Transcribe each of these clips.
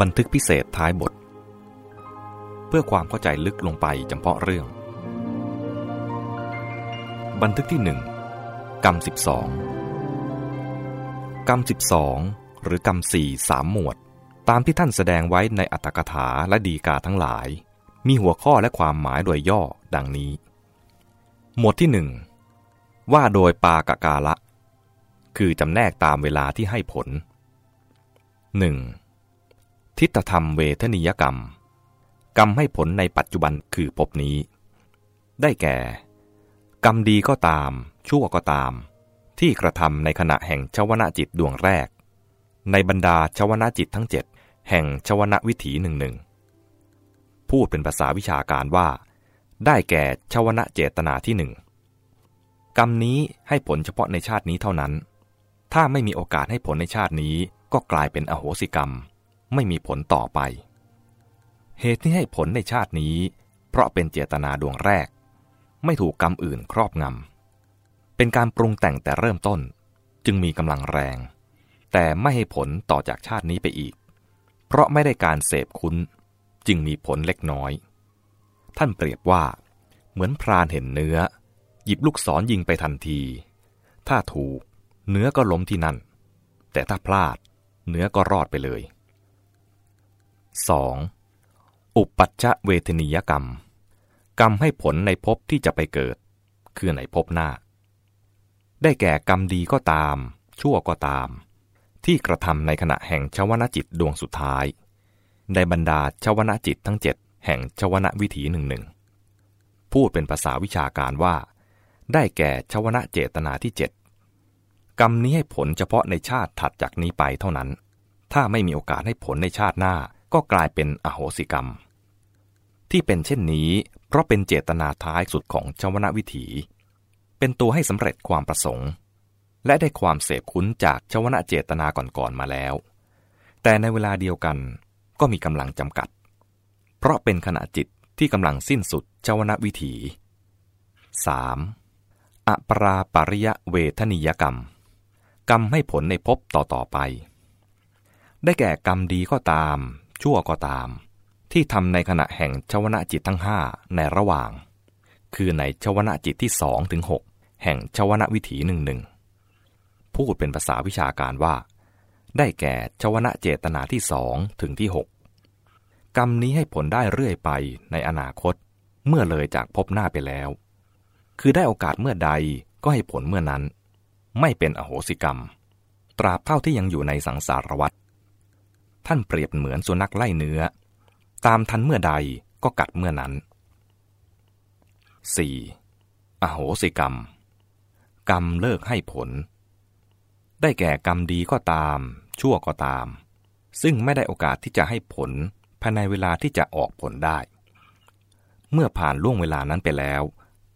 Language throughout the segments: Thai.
บันทึกพิเศษท้ายบท เพื่อความเข้าใจลึกลงไปจำเพาะเรื่อง บันทึกที่หนึ่งกรรมสิบสองกรรมสิบสองหรือกรรมสี่สามหมวด ตามที่ท่านแสดงไว้ในอัตถกถาและดีกาทั้งหลาย มีหัวข้อและความหมายโดยย่อดังนี้ หมวดที่หนึ่งว่าโดยปากกาละ คือจำแนกตามเวลาที่ให้ผล 1. ทิฏฐธรรมเวทนิยกรรม กรรมให้ผลในปัจจุบันคือภพนี้ ได้แก่ กรรมดีก็ตาม ชั่วก็ตาม ที่กระทำในขณะแห่งชวนาจิตดวงแรก ในบรรดาชวนาจิตทั้งเจ็ดแห่งชวนาวิถีหนึ่งหนึ่งพูดเป็นภาษาวิชาการว่า ได้แก่ชวนาเจตนาที่หนึ่งกรรมนี้ให้ผลเฉพาะในชาตินี้เท่านั้น ถ้าไม่มีโอกาสให้ผลในชาตินี้ก็กลายเป็นอโหสิกรรม ไม่มีผลต่อไป เหตุที่ให้ผลในชาตินี้ เพราะเป็นเจตนาดวงแรก ไม่ถูกกรรมอื่นครอบงำ เป็นการปรุงแต่งแต่เริ่มต้น จึงมีกำลังแรง แต่ไม่ให้ผลต่อจากชาตินี้ไปอีก เพราะไม่ได้การเสพคุ้น จึงมีผลเล็กน้อย ท่านเปรียบว่า เหมือนพรานเห็นเนื้อ หยิบลูกศรยิงไปทันที ถ้าถูก เนื้อก็ล้มที่นั่น แต่ถ้าพลาด เนื้อก็รอดไปเลย 2. อุปัชชะเวทนิยกรรม กรรมให้ผลในภพที่จะไปเกิด คือในภพหน้า ได้แก่กรรมดีก็ตาม ชั่วก็ตาม ที่กระทำในขณะแห่งชวนาจิตดวงสุดท้าย ในบรรดาชวนาจิตทั้งเจ็ดแห่งชวนาวิถีหนึ่งหนึ่งพูดเป็นภาษาวิชาการว่า ได้แก่ชวนาเจตนาที่เจ็ดกรรมนี้ให้ผลเฉพาะในชาติถัดจากนี้ไปเท่านั้น ถ้าไม่มีโอกาสให้ผลในชาติหน้า ก็กลายเป็นอโหสิกรรม ที่เป็นเช่นนี้เพราะเป็นเจตนาท้ายสุดของชวนาวิถี เป็นตัวให้สำเร็จความประสงค์ และได้ความเสพคุ้นจากชวนาเจตนาก่อนๆมาแล้ว แต่ในเวลาเดียวกันก็มีกำลังจำกัด เพราะเป็นขณะจิตที่กำลังสิ้นสุดชวนาวิถี 3. อปราปริยเวทนิยกรรม กรรมให้ผลในภพต่อๆไป ได้แก่กรรมดีก็ตาม ชั่วก็ตาม ที่ทำในขณะแห่งชวนาจิตทั้งห้าในระหว่าง คือในชวนาจิตที่สองถึงหกแห่งชวนาวิถีหนึ่งหนึ่งพูดเป็นภาษาวิชาการว่า ได้แก่ชวนาเจตนาที่สองถึงที่หกกรรมนี้ให้ผลได้เรื่อยไปในอนาคตเมื่อเลยจากพบหน้าไปแล้ว คือได้โอกาสเมื่อใดก็ให้ผลเมื่อนั้น ไม่เป็นอโหสิกรรม ตราบเท่าที่ยังอยู่ในสังสารวัฏ ท่านเปรียบเหมือนสุนัขไล่เนื้อ ตามทันเมื่อใดก็กัดเมื่อนั้น 4. อโหสิกรรม กรรมเลิกให้ผล ได้แก่กรรมดีก็ตาม ชั่วก็ตาม ซึ่งไม่ได้โอกาสที่จะให้ผลภายในเวลาที่จะออกผลได้ เมื่อผ่านล่วงเวลานั้นไปแล้ว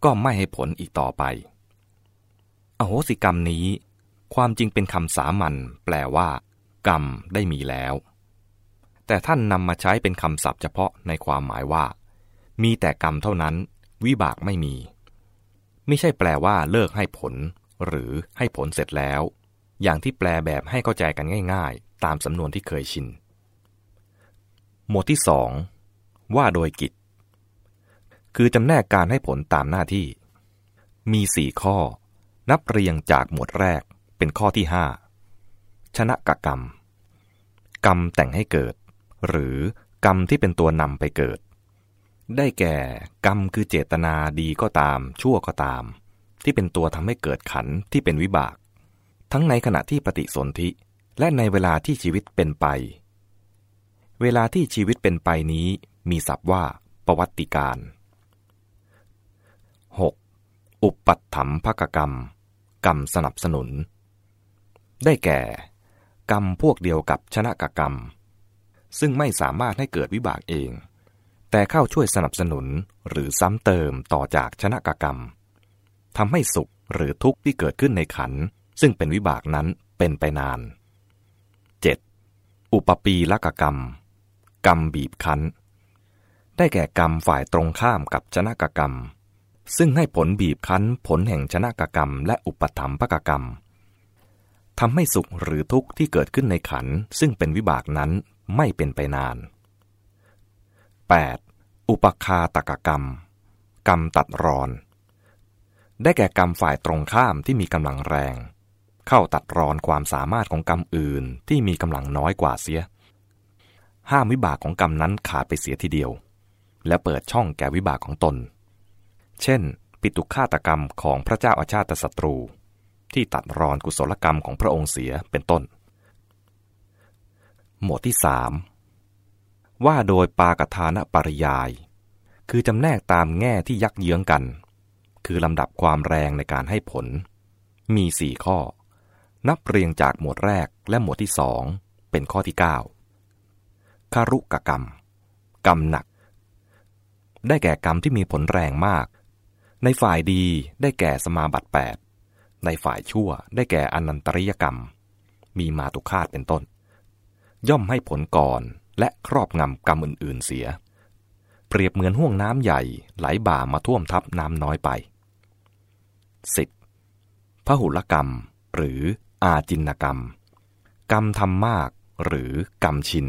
ก็ไม่ให้ผลอีกต่อไป อโหสิกรรมนี้ ความจริงเป็นคำสามัญแปลว่า กรรมได้มีแล้ว แต่ท่านนำมาใช้เป็นคำศัพท์เฉพาะในความหมายว่า มีแต่กรรมเท่านั้น วิบากไม่มี ไม่ใช่แปลว่าเลิกให้ผล หรือให้ผลเสร็จแล้ว อย่างที่แปลแบบให้เข้าใจกันง่าย ๆ ตามสำนวนที่เคยชิน หมวดที่สองว่าโดยกิจ คือจำแนกการให้ผลตามหน้าที่ มีสี่ข้อ นับเรียงจากหมวดแรกเป็นข้อที่ห้าชนะกกรรม กรรมแต่งให้เกิด หรือกรรมที่เป็นตัวนำไปเกิด ได้แก่กรรมคือเจตนาดีก็ตาม ชั่วก็ตาม ที่เป็นตัวทำให้เกิดขันที่เป็นวิบาก ทั้งในขณะที่ปฏิสนธิและในเวลาที่ชีวิตเป็นไป เวลาที่ชีวิตเป็นไปนี้มีศัพท์ว่าประวัติการ 6. อุปัตถัมภกกรรม กรรมสนับสนุน ได้แก่ กรรมพวกเดียวกับชนะกกรรม ซึ่งไม่สามารถให้เกิดวิบากเอง แต่เข้าช่วยสนับสนุนหรือซ้ำเติมต่อจากชนะกกรรมทำให้สุขหรือทุกข์ที่เกิดขึ้นในขัน ซึ่งเป็นวิบากนั้นเป็นไปนาน 7. อุปปีละกกรรม กรรมบีบคั้น ได้แก่กรรมฝ่ายตรงข้ามกับชนะกกรรม ซึ่งให้ผลบีบคั้นผลแห่งชนะกกรรม และอุปถัมภกกรรมทำให้สุขหรือทุกข์ที่เกิดขึ้นในขัน ซึ่งเป็นวิบากนั้น ไม่เป็นไปนาน 8. อุปคาตกกรรม กรรมตัดรอน ได้แก่กรรมฝ่ายตรงข้ามที่มีกำลังแรง เข้าตัดรอนความสามารถของกรรมอื่นที่มีกำลังน้อยกว่าเสีย ห้ามวิบากของกรรมนั้นขาดไปเสียทีเดียว และเปิดช่องแก่วิบากของตน เช่น ปิตุฆาตกรรมของพระเจ้าอาชาติศัตรู ที่ตัดรอนกุศลกรรมของพระองค์เสียเป็นต้น หมวดที่สามว่าโดยปากทานปริยาย คือจำแนกตามแง่ที่ยักเยื้องกัน คือลำดับความแรงในการให้ผล มีสี่ข้อ นับเรียงจากหมวดแรกและหมวดที่สองเป็นข้อที่ 9คารุกกรรม กรรมหนัก ได้แก่กรรมที่มีผลแรงมาก ในฝ่ายดีได้แก่สมาบัติ 8 ในฝ่ายชั่วได้แก่อนันตริยกรรม มีมาตุคาตเป็นต้น ย่อมให้ผลก่อนและครอบงำกรรมอื่นๆเสีย เปรียบเหมือนห่วงน้ำใหญ่ไหลบ่ามาท่วมทับน้ำน้อยไป 10. พหุลกรรม หรืออาจินกรรม กรรมทำมากหรือกรรมชิน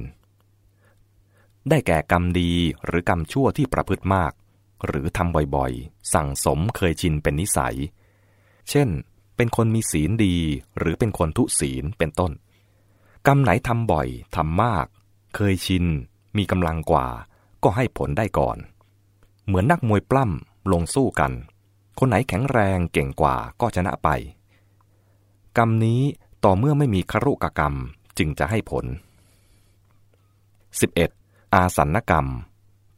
ได้แก่กรรมดีหรือกรรมชั่วที่ประพฤติมาก หรือทำบ่อยๆ สั่งสมเคยชินเป็นนิสัย เช่น เป็นคนมีศีลดีหรือเป็นคนทุศีลเป็นต้น กรรมไหนทำบ่อยทำมาก เคยชิน มีกำลังกว่า ก็ให้ผลได้ก่อน เหมือนนักมวยปล้ำลงสู้กัน คนไหนแข็งแรงเก่งกว่าก็ชนะไป กรรมนี้ต่อเมื่อไม่มีครุกกรรมจึงจะให้ผล 11. อาสันกรรม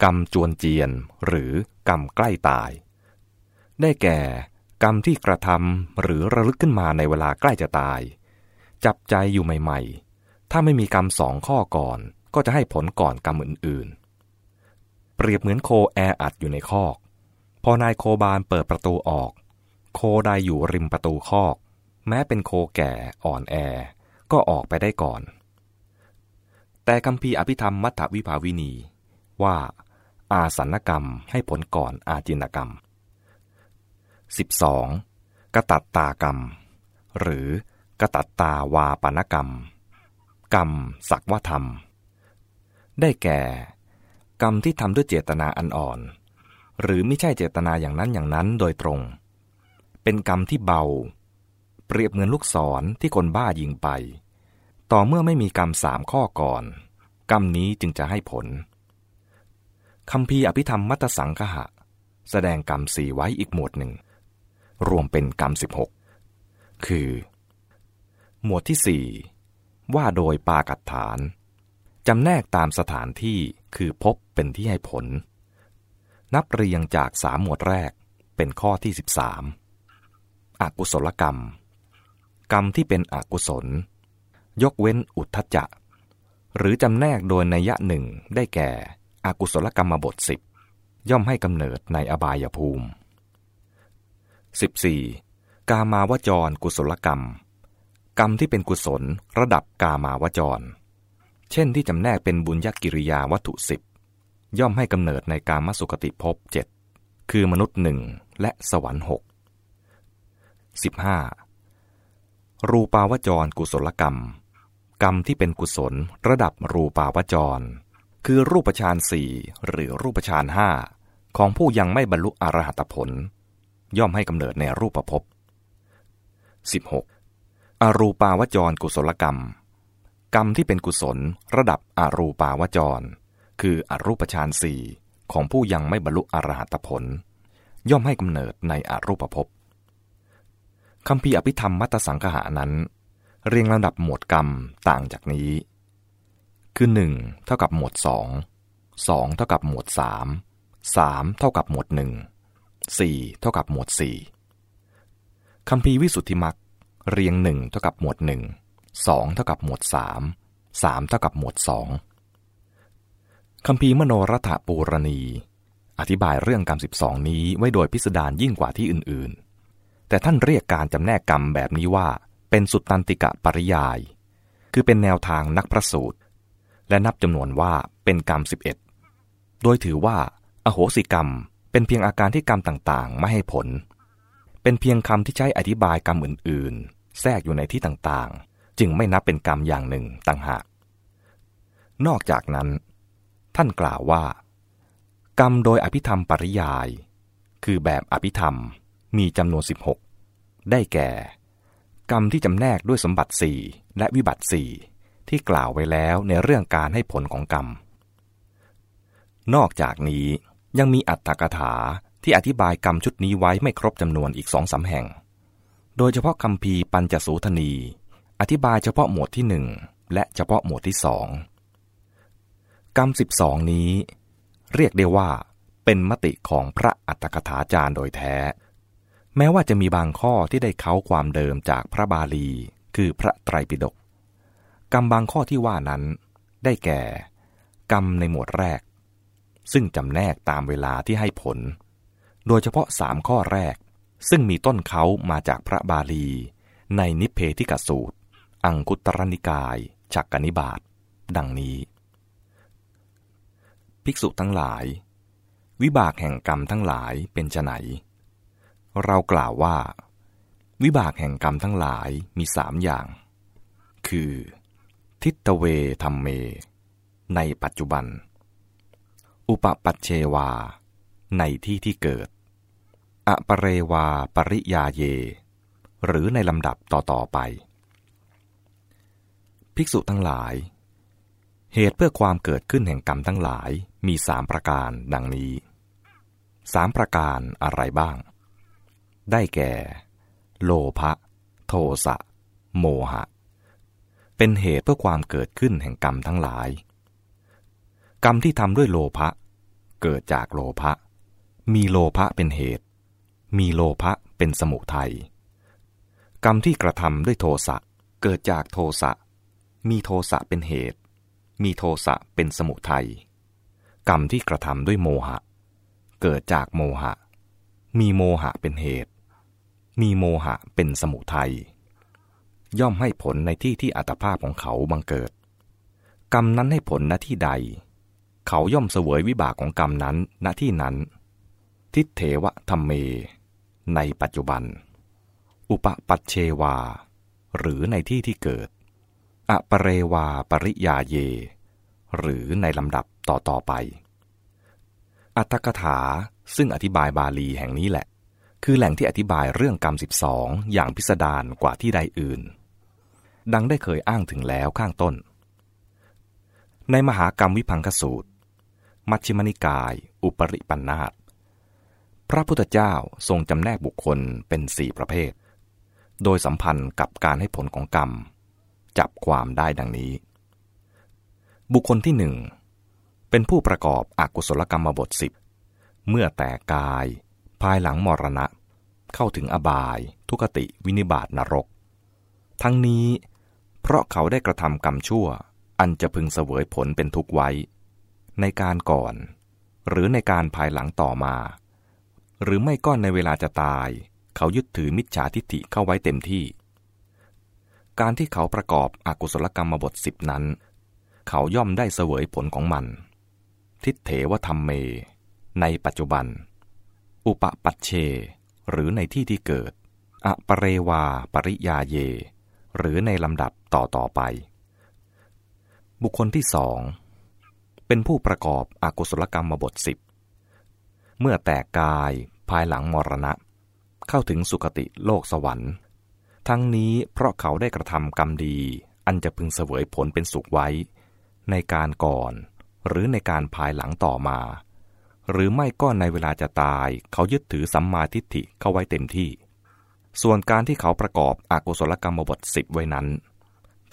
กรรมจวนเจียน หรือกรรมใกล้ตาย ได้แก่ กรรมที่กระทำหรือระลึกขึ้นมาในเวลาใกล้จะตาย จับใจอยู่ใหม่ๆ ถ้าไม่มีกรรมสองข้อก่อน ก็จะให้ผลก่อนกรรมอื่นๆ เปรียบเหมือนโคแออัดอยู่ในคอก พอนายโคบานเปิดประตูออก โคได้อยู่ริมประตูคอก แม้เป็นโคแก่อ่อนแอ ก็ออกไปได้ก่อน แต่คำพีอภิธรรมมัทธวิภาวินี ว่าอาสันกรรมให้ผลก่อนอาจินกรรม 12. กตัตตากรรม หรือกตัตตาวาปนกรรม กรรมสักวธรรมได้แก่ กรรมที่ทำด้วยเจตนาอันอ่อน หรือไม่ใช่เจตนาอย่างนั้นอย่างนั้นโดยตรง เป็นกรรมที่เบา เปรียบเหมือนลูกศรที่คนบ้ายิงไป ต่อเมื่อไม่มีกรรมสามข้อก่อน กรรมนี้จึงจะให้ผลคำพีอภิธรรมมัตสังคหะ แสดงกรรมสี่ไว้อีกหมวดหนึ่ง รวมเป็นกรรมสิบหกคือ หมวดที่สี่ ว่าโดยปากัดฐาน จำแนกตามสถานที่คือพบเป็นที่ให้ผล นับเรียงจากสามหมวดแรกเป็นข้อที่ 13 อกุศลกรรม กรรมที่เป็นอกุศล ยกเว้นอุทธจักหรือจำแนกโดยนัยหนึ่งได้แก่อกุศลกรรมบทสิบย่อมให้กำเนิดในอบายภูมิ 14. กามาวจรกุศลกรรม กรรมที่เป็นกุศลระดับกามาวจร เช่นที่จำแนกเป็นบุญญกิริยาวัตถุสิบย่อมให้กำเนิดในการมสุคติภพเจ็ดคือมนุษย์หนึ่งและสวรรค์หกสิบห้ารูปาวจรกุศลกรรม กรรมที่เป็นกุศลระดับรูปาวจร คือรูปฌานสี่หรือรูปฌานห้าของผู้ยังไม่บรรลุอรหัตผล ย่อมให้กำเนิดในรูปภพ 16. อรูปาวจรกุศลกรรม กรรมที่เป็นกุศลระดับอรูปาวจร คืออรูปฌานสี่ของผู้ยังไม่บรรลุอรหัตผล ย่อมให้กำเนิดในอรูปภพคำพีอภิธรรมมัตสังคหานั้น เรียงลำดับหมวดกรรมต่างจากนี้ คือหนึ่งเท่ากับหมวดสองสองเท่ากับหมวดสามสามเท่ากับหมวดหนึ่งสี่เท่ากับหมวดสี่คำพีวิสุทธิมัก เรียงหนึ่งเท่ากับหมวดหนึ่งสองเท่ากับหมวดสามสามเท่ากับหมวดสองคำพีมโนรัฐปูรณี อธิบายเรื่องกรรมสิบสองนี้ไว้โดยพิสดารยิ่งกว่าที่อื่นๆ แต่ท่านเรียกการจำแนกกรรมแบบนี้ว่า เป็นสุตตันติกะปริยาย คือเป็นแนวทางนักพระสูตร และนับจำนวนว่าเป็นกรรมสิบเอ็ดโดยถือว่า อโหสิกรรม เป็นเพียงอาการที่กรรมต่างๆ ไม่ให้ผล เป็นเพียงคำที่ใช้อธิบายกรรมอื่นๆ แทรกอยู่ในที่ต่างๆ จึงไม่นับเป็นกรรมอย่างหนึ่งต่างหาก นอกจากนั้น ท่านกล่าวว่า กรรมโดยอภิธรรมปริยาย คือแบบอภิธรรมมีจำนวน 16 ได้แก่ กรรมที่จำแนกด้วยสมบัติสี่และวิบัติสี่ที่กล่าวไว้แล้วในเรื่องการให้ผลของกรรม นอกจากนี้ยังมีอัตถกถาที่อธิบายกรรมชุดนี้ไว้ไม่ครบจำนวนอีกสองสาแห่ง โดยเฉพาะคำพีปัญจสูทนี อธิบายเฉพาะหมวดที่หนึ่งและเฉพาะหมวดที่สองกรรมสิบสองนี้ เรียกได้ว่า เป็นมติของพระอัตถกถาจารย์โดยแท้ แม้ว่าจะมีบางข้อที่ได้เขาความเดิมจากพระบาลี คือพระไตรปิฎกกรรมบางข้อที่ว่านั้น ได้แก่ กรรมในหมวดแรก ซึ่งจำแนกตามเวลาที่ให้ผล โดยเฉพาะสามข้อแรก ซึ่งมีต้นเขามาจากพระบาลี ในนิเพธิกสูตร อังคุตรนิกาย ฉักกนิบาตดังนี้ ภิกษุทั้งหลาย วิบากแห่งกรรมทั้งหลายเป็นไนเรากล่าวว่า วิบากแห่งกรรมทั้งหลายมีสามอย่าง คือ ทิตเวธรรมเม ในปัจจุบัน อุปปัชเชวา ในที่ที่เกิด อปเรวาปริยาเย หรือในลำดับต่อๆไป ภิกษุทั้งหลาย เหตุเพื่อความเกิดขึ้นแห่งกรรมทั้งหลายมีสามประการดังนี้สามประการอะไรบ้าง ได้แก่ โลภะโทสะ โมหะ เป็นเหตุเพื่อความเกิดขึ้นแห่งกรรมทั้งหลาย กรรมที่ทำด้วยโลภะเกิดจากโลภะมีโลภะเป็นเหตุ มีโลภะเป็นสมุทัย กรรมที่กระทำด้วยโทสะเกิดจากโทสะ มีโทสะเป็นเหตุ มีโทสะเป็นสมุทัย กรรมที่กระทำด้วยโมหะ เกิดจากโมหะ มีโมหะเป็นเหตุ มีโมหะเป็นสมุทัย ย่อมให้ผลในที่ที่อัตภาพของเขาบังเกิด กรรมนั้นให้ผลณที่ใด เขาย่อมเสวยวิบากของกรรมนั้นณที่นั้น ทิเทวะธรรมเม ในปัจจุบัน อุปปัชเชวา หรือในที่ที่เกิด อปเรวาปริยาเย หรือในลำดับต่อต่อไป อัตถกถาซึ่งอธิบายบาลีแห่งนี้แหละ คือแหล่งที่อธิบายเรื่องกรรมสิบสองอย่างพิสดารกว่าที่ใดอื่น ดังได้เคยอ้างถึงแล้วข้างต้น ในมหากรรมวิพังคสูตร มัชฌิมนิกาย อุปริปันธาต พระพุทธเจ้าทรงจำแนกบุคคลเป็นสี่ประเภท โดยสัมพันธ์กับการให้ผลของกรรม จับความได้ดังนี้ บุคคลที่หนึ่งเป็นผู้ประกอบอกุศลกรรมบทสิบเมื่อแต่กาย ภายหลังมรณะ เข้าถึงอบาย ทุกติวินิบาตนรก ทั้งนี้ เพราะเขาได้กระทำกรรมชั่ว อันจะพึงเสวยผลเป็นทุกไว้ ในการก่อน หรือในการภายหลังต่อมา หรือไม่ก็ในเวลาจะตาย เขายึดถือมิจฉาทิฏฐิเข้าไว้เต็มที่ การที่เขาประกอบอกุศลกรรมบทสิบนั้น เขาย่อมได้เสวยผลของมัน ทิฏเถวธรรมเม ในปัจจุบัน อุปปัชเช หรือในที่ที่เกิด อปเรวาปริยาเย หรือในลำดับต่อต่อไป บุคคลที่สองเป็นผู้ประกอบอกุศลกรรมบทสิบ เมื่อแตกกายภายหลังมรณะ เข้าถึงสุคติโลกสวรรค์ ทั้งนี้เพราะเขาได้กระทำกรรมดี อันจะพึงเสวยผลเป็นสุขไว้ ในการก่อน หรือในการภายหลังต่อมา หรือไม่ก็ในเวลาจะตาย เขายึดถือสัมมาทิฏฐิเข้าไว้เต็มที่ ส่วนการที่เขาประกอบอกุศลกรรมบทสิบไว้นั้น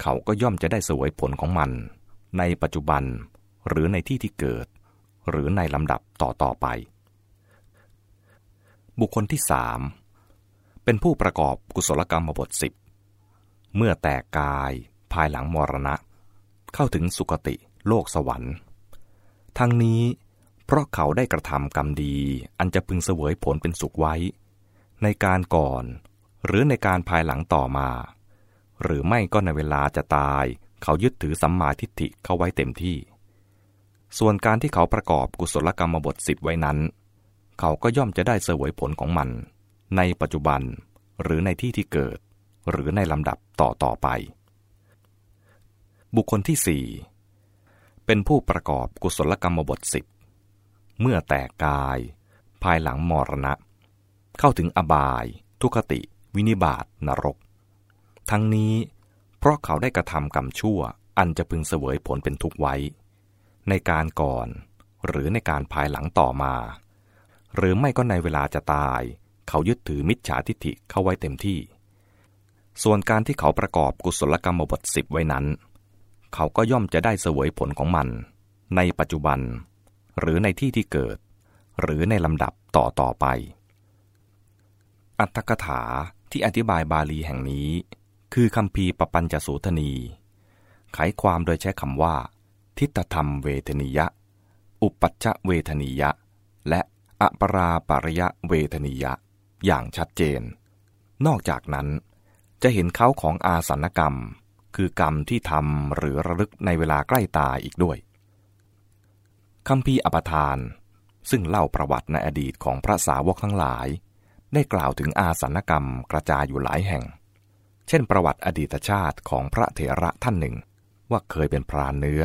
เขาก็ย่อมจะได้เสวยผลของมัน ในปัจจุบันหรือในที่ที่เกิด หรือในลำดับต่อต่อไป บุคคลที่สามเป็นผู้ประกอบกุศลกรรมบทสิบเมื่อแตกกายภายหลังมรณะ เข้าถึงสุคติโลกสวรรค์ ทั้งนี้เพราะเขาได้กระทำกรรมดีอันจะพึงเสวยผลเป็นสุขไว้ ในการก่อน หรือในการภายหลังต่อมา หรือไม่ก็ในเวลาจะตาย เขายึดถือสัมมาทิฏฐิเข้าไว้เต็มที่ ส่วนการที่เขาประกอบกุศลกรรมบทสิบไว้นั้น เขาก็ย่อมจะได้เสวยผลของมัน ในปัจจุบันหรือในที่ที่เกิด หรือในลำดับต่อต่อไป บุคคลที่สี่เป็นผู้ประกอบกุศลกรรมบทสิบเมื่อแตกกาย ภายหลังมรณะ เข้าถึงอบาย ทุคติ วินิบาตนรก ทั้งนี้เพราะเขาได้กระทำกรรมชั่วอันจะพึงเสวยผลเป็นทุกข์ไว้ ในการก่อนหรือในการภายหลังต่อมา หรือไม่ก็ในเวลาจะตาย เขายึดถือมิจฉาทิฏฐิเข้าไว้เต็มที่ ส่วนการที่เขาประกอบกุศลกรรมบทสิบไว้นั้น เขาก็ย่อมจะได้เสวยผลของมัน ในปัจจุบัน หรือในที่ที่เกิด หรือในลำดับต่อต่อไป อัตถกถาที่อธิบายบาลีแห่งนี้ คือคำพีปปัญจสูทนี ไขความโดยใช้คำว่า ทิฏฐธรรมเวทนิยะ อุปัชชเวทนิยะ และ อปราปริยะเวทนิยะ อย่างชัดเจน นอกจากนั้น จะเห็นเขาของอาสันกรรม คือกรรมที่ทำหรือระลึกในเวลาใกล้ตายอีกด้วยคำพีอปทาน ซึ่งเล่าประวัติในอดีตของพระสาวกทั้งหลาย ได้กล่าวถึงอาสันกรรมกระจายอยู่หลายแห่ง เช่น ประวัติอดีตชาติของพระเถระท่านหนึ่ง ว่าเคยเป็นพรานเนื้อ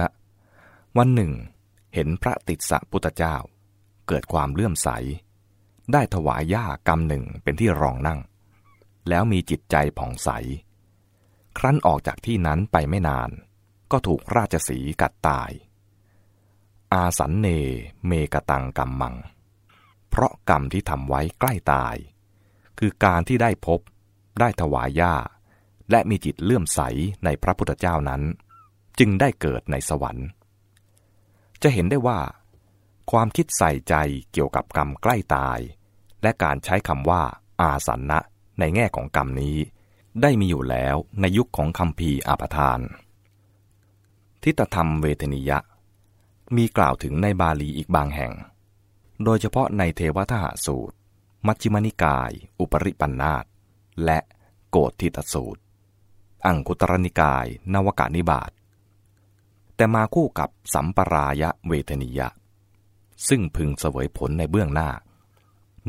วันหนึ่ง เห็นพระติดสะพุทธเจ้า เกิดความเลื่อมใส ได้ถวายย่ากรรมหนึ่งเป็นที่รองนั่ง แล้วมีจิตใจผ่องใส ครั้นออกจากที่นั้นไปไม่นาน ก็ถูกราชสีกัดตาย อาสันเนเมกตังกรรมมัง เพราะกรรมที่ทำไว้ใกล้ตาย คือการที่ได้พบ ได้ถวายย่า และมีจิตเลื่อมใสในพระพุทธเจ้านั้น จึงได้เกิดในสวรรค์ จะเห็นได้ว่า ความคิดใส่ใจเกี่ยวกับกรรมใกล้ตาย และการใช้คำว่า อาสันนะในแง่ของกรรมนี้ ได้มีอยู่แล้วในยุคของคำพีอาปทาน ทิฏฐธรรมเวทนิยะ มีกล่าวถึงในบาลีอีกบางแห่ง โดยเฉพาะในเทวทหสูตร มัชฌิมนิกาย อุปริปันธาตและโกฏทิตสูตร อังคุตรนิกาย นวกานิบาตแต่มาคู่กับสัมปรายะเวทนิยะ ซึ่งพึงเสวยผลในเบื้องหน้า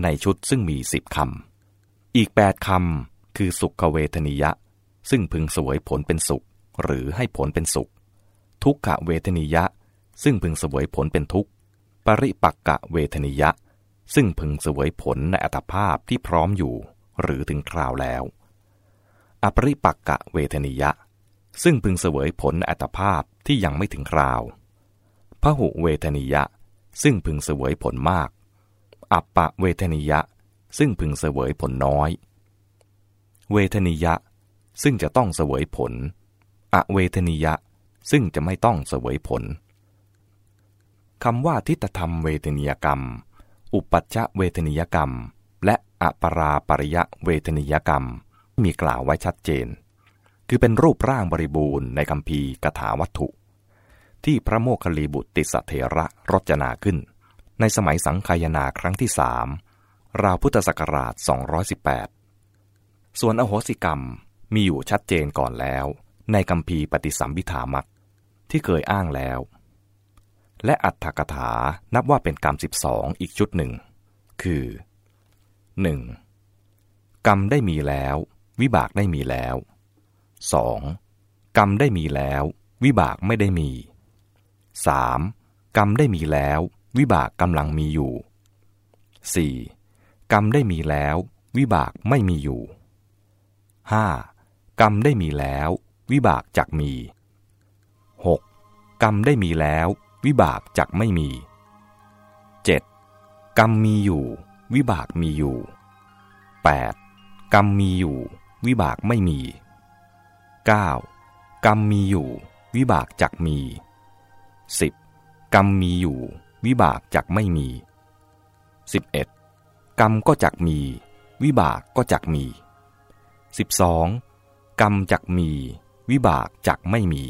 ในชุดซึ่งมีสิบคำ อีกแปดคำคือสุขเวทนิยะ ซึ่งพึงเสวยผลเป็นสุข หรือให้ผลเป็นสุข ทุกขเวทนิยะ ซึ่งพึงเสวยผลเป็นทุกข์ ปริปักกะเวทนิยะ ซึ่งพึงเสวยผลในอัตภาพที่พร้อมอยู่ หรือถึงคราวแล้ว อปริปักกะเวทนิยะ ซึ่งพึงเสวยผลในอัตภาพที่ยังไม่ถึงคราวพหุเวทนิยะ ซึ่งพึงเสวยผลมาก อัปปะเวทนิยะ ซึ่งพึงเสวยผลน้อย เวทนิยะ ซึ่งจะต้องเสวยผล อเวทนิยะ ซึ่งจะไม่ต้องเสวยผลคำว่าทิฏฐธรรมเวทนิยกรรม อุปัชชะเวทนิยกรรม และอปราปริยะเวทนิยกรรม มีกล่าวไว้ชัดเจน คือเป็นรูปร่างบริบูรณ์ในคำพีกถาวัตถุ ที่พระโมคคัลลีบุตรติสเถระรจนาขึ้น ในสมัยสังคายนาครั้งที่สามราวพุทธศักราช 218 ส่วนอโหสิกรรมมีอยู่ชัดเจนก่อนแล้ว ในคำพีปฏิสัมพิธามักที่เคยอ้างแล้ว และอัตถกถานับว่าเป็นกรรม 12 อีกชุดหนึ่ง คือ 1. กรรมได้มีแล้ว วิบากได้มีแล้ว 2. กรรมได้มีแล้ว วิบากไม่ได้มี 3. กรรมได้มีแล้ว วิบากกำลังมีอยู่ 4. กรรมได้มีแล้ว วิบากไม่มีอยู่ 5. กรรมได้มีแล้ว วิบากจักมี 6. กรรมได้มีแล้ว วิบากจักไม่มี 7. กรรมมีอยู่ วิบากมีอยู่ 8. กรรมมีอยู่ วิบากไม่มี 9. กรรมมีอยู่ วิบากจักมี 10. กรรมมีอยู่ วิบากจักไม่มี 11. กรรมก็จักมี วิบากก็จักมี 12. กรรมจักมี วิบากจักไม่มี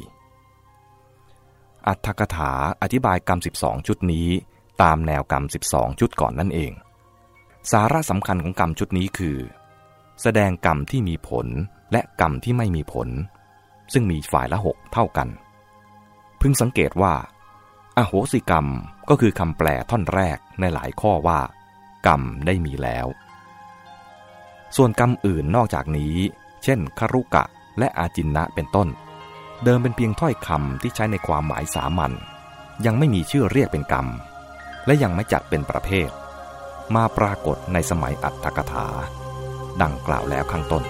อัตถกถาอธิบายกรรม 12 ชุดนี้ ตามแนวกรรม 12 ชุดก่อนนั่นเอง สาระสำคัญของกรรมชุดนี้คือ แสดงกรรมที่มีผลและกรรมที่ไม่มีผล ซึ่งมีฝ่ายละหกเท่ากัน พึงสังเกตว่า อโหสิกรรมก็คือคำแปลท่อนแรกในหลายข้อว่า กรรมได้มีแล้ว ส่วนกรรมอื่นนอกจากนี้ เช่นคารุกะและอาจินนะเป็นต้น เดิมเป็นเพียงถ้อยคำที่ใช้ในความหมายสามัญยังไม่มีชื่อเรียกเป็นกรรม และยังไม่จัดเป็นประเภท มาปรากฏในสมัยอัตถกถา ดังกล่าวแล้วข้างต้น